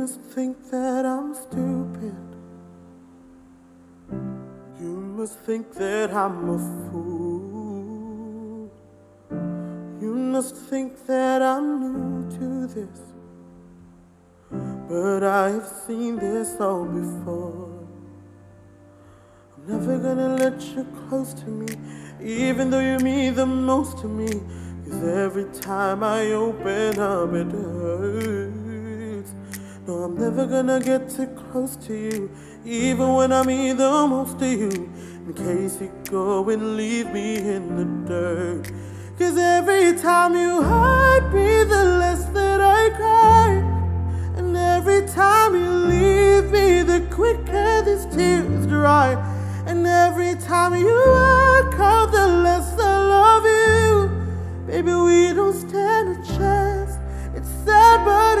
must think that I'm stupid. You must think that I'm a fool. You must think that I'm new to this. But I have seen this all before. I'm never gonna let you close to me, even though you mean the most to me. Cause every time I open up, it hurts. No, I'm never gonna get too close to you, even when I mean the most to you. In case you go and leave me in the dirt. Cause every time you hurt me, the less that I cry. And every time you leave me, the quicker these tears dry. And every time you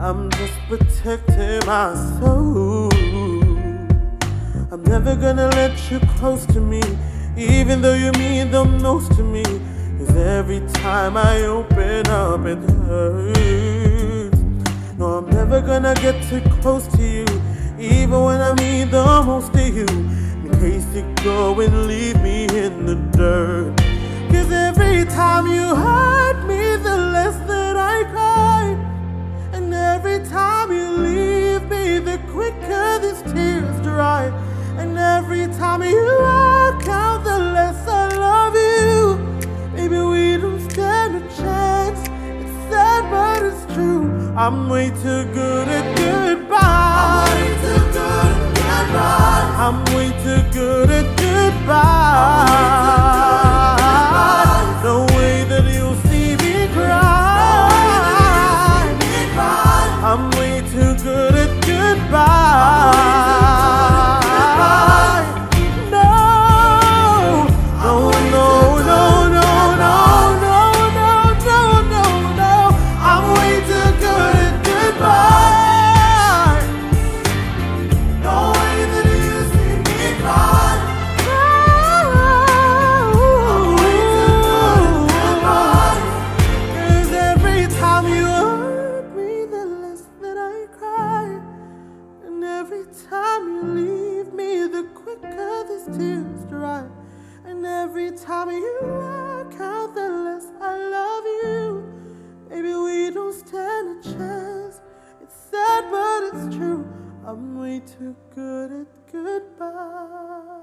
I'm just protecting my soul. I'm never gonna let you close to me, even though you mean the most to me. Cause every time I open up, it hurts. No, I'm never gonna get too close to you, even when I mean the most to you. In case you go and leave me in the dirt. Cause every time you hurt tears. And every time you walk out, the less I love you. Maybe we don't stand a chance. It's sad, but it's true. I'm way too good at goodbye. I'm way too good at goodbye. I'm way too good at goodbye. Every time you leave me, the quicker these tears dry. And every time you walk out, the less I love you. Maybe we don't stand a chance. It's sad, but it's true. I'm way too good at goodbye.